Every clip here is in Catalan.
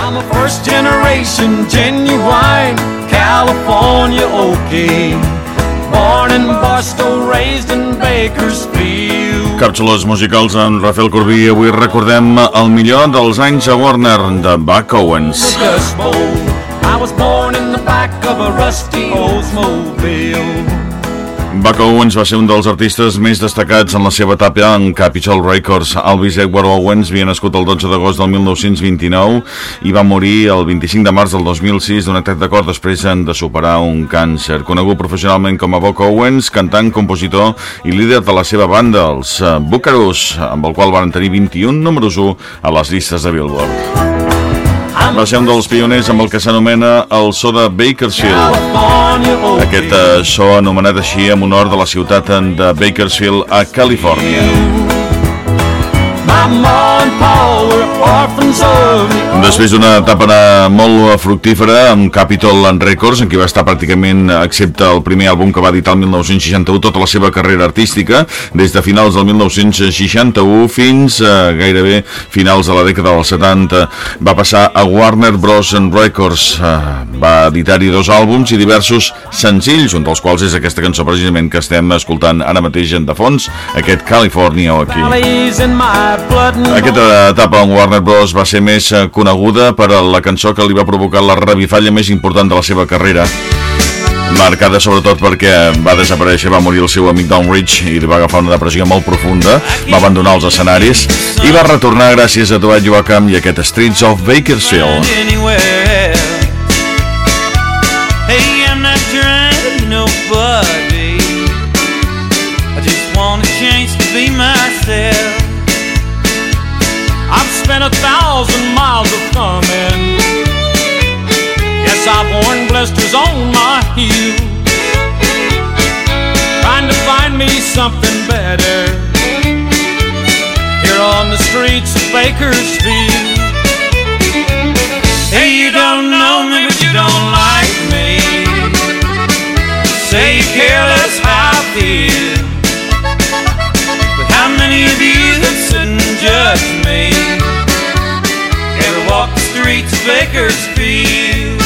I'm a first generation genuine California okay. Born in Barstow, raised in Bakersfield. Càpsules musicals amb Rafael Corbí. Avui recordem el millor dels anys a Warner de Buck Owens. I was born in the back of a rusty Oldsmobile. Buck Owens va ser un dels artistes més destacats en la seva etapa en Capitol Records. Elvis Edward Owens havia nascut el 12 d'agost del 1929 i va morir el 25 de març del 2006 d'un atac de cor després de superar un càncer. Conegut professionalment com a Buck Owens, cantant, compositor i líder de la seva banda, els eh, Buckaroos, amb el qual van tenir 21 números 1 a les llistes de Billboard. Va ser un dels pioners amb el que s'anomena el so de Bakersfield. Aquest eh, so anomenat així en honor de la ciutat de Bakersfield a Califòrnia. Després d'una etapa molt fructífera amb Capitol Records, en què va estar pràcticament, excepte el primer àlbum que va editar el 1961, tota la seva carrera artística, des de finals del 1961 fins a gairebé finals de la dècada dels 70. Va passar a Warner Bros. Records, eh, va editar-hi dos àlbums i diversos senzills, un dels quals és aquesta cançó precisament que estem escoltant ara mateix en de fons, aquest California o aquí. in my Aquesta etapa amb Warner Bros. va ser més eh, coneguda per la cançó que li va provocar la revifalla més important de la seva carrera marcada sobretot perquè va desaparèixer, va morir el seu amic Don Rich i li va agafar una depressió molt profunda, va abandonar els escenaris i va retornar gràcies a Dwight Joachim i aquest Streets of Bakersfield. I've a thousand miles of coming. Yes, I've worn blisters on my heel. Trying to find me something better. Here on the streets of Bakersfield. Hey, you don't know me, but you don't like me. Say you care less how I feel. But how many of you that sit and judge me streets Bakersfield?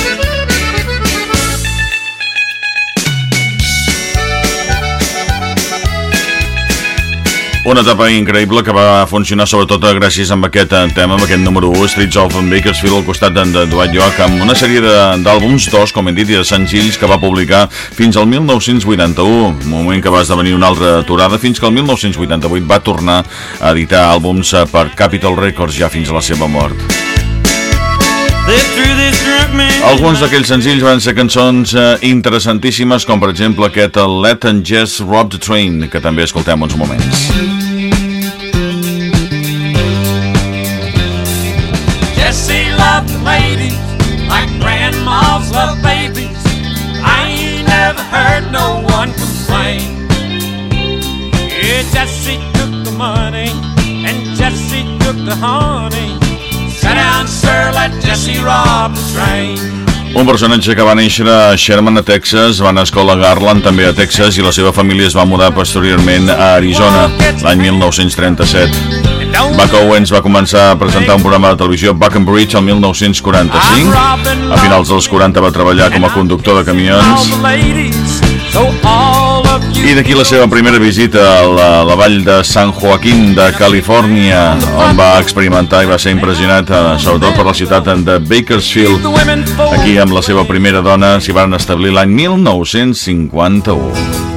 Una etapa increïble que va funcionar sobretot gràcies amb aquest eh, tema, amb aquest número 1, Streets of Bakersfield, al costat de, Dwight Joachim, amb una sèrie d'àlbums, dos, com hem dit, i de senzills que va publicar fins al 1981, moment que va esdevenir una altra aturada, fins que el 1988 va tornar a editar àlbums eh, per Capitol Records ja fins a la seva mort. Alguns d'aquells senzills van ser cançons eh, interessantíssimes, com per exemple aquest eh, Let and Jess Rob the Train, que també escoltem uns moments. Jesse loved the ladies like grandmas love babies. I ain't never heard no one complain. Yeah, Jesse took the money and Jesse took the honey. Un personatge que va néixer a Sherman, a Texas, va anar a escola a Garland, també a Texas, i la seva família es va mudar posteriorment a Arizona, l'any 1937. Buck Owens va començar a presentar un programa de televisió Buck and Bridge el 1945. A finals dels 40 va treballar com a conductor de camions. I d'aquí la seva primera visita a la, la vall de San Joaquín de Califòrnia, on va experimentar i va ser impressionat, eh, sobretot per la ciutat de Bakersfield. Aquí amb la seva primera dona s'hi van establir l'any 1951.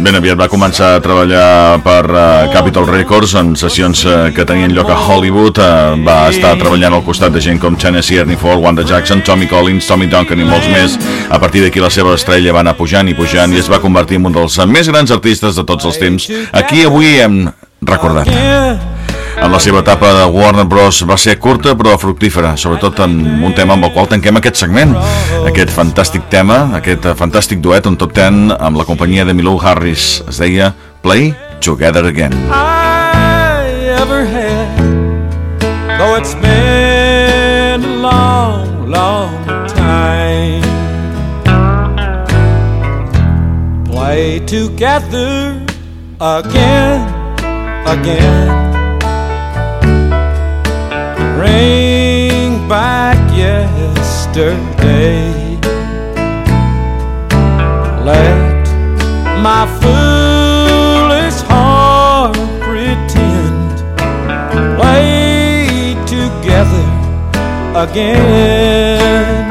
Ben aviat va començar a treballar per uh, Capitol Records en sessions uh, que tenien lloc a Hollywood. Uh, va estar treballant al costat de gent com Tennessee Ernie Ford, Wanda Jackson, Tommy Collins, Tommy Duncan i molts més. A partir d'aquí la seva estrella va anar pujant i pujant i es va convertir en un dels més grans artistes de tots els temps. Aquí avui hem recordat. Yeah. En la seva etapa de Warner Bros. va ser curta però fructífera, sobretot en un tema amb el qual tanquem aquest segment, aquest fantàstic tema, aquest fantàstic duet, un top ten amb la companyia de Milou Harris. Es deia Play Together Again. I ever had, though it's been a long, long time Play together again, again bring back yesterday. Let my foolish heart pretend play together again.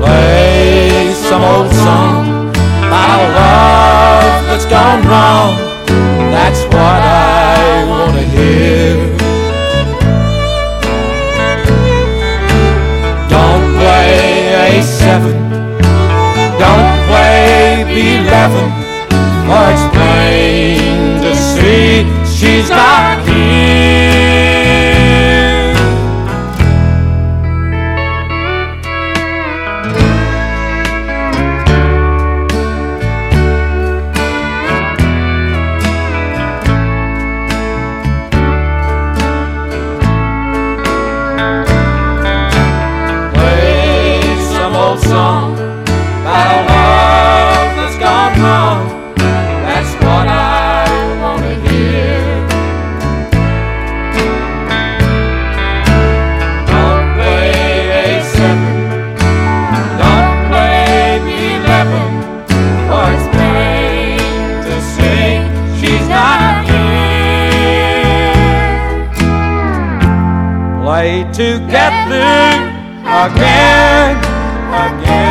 Play some old song about love that's gone wrong. heaven. together again, again.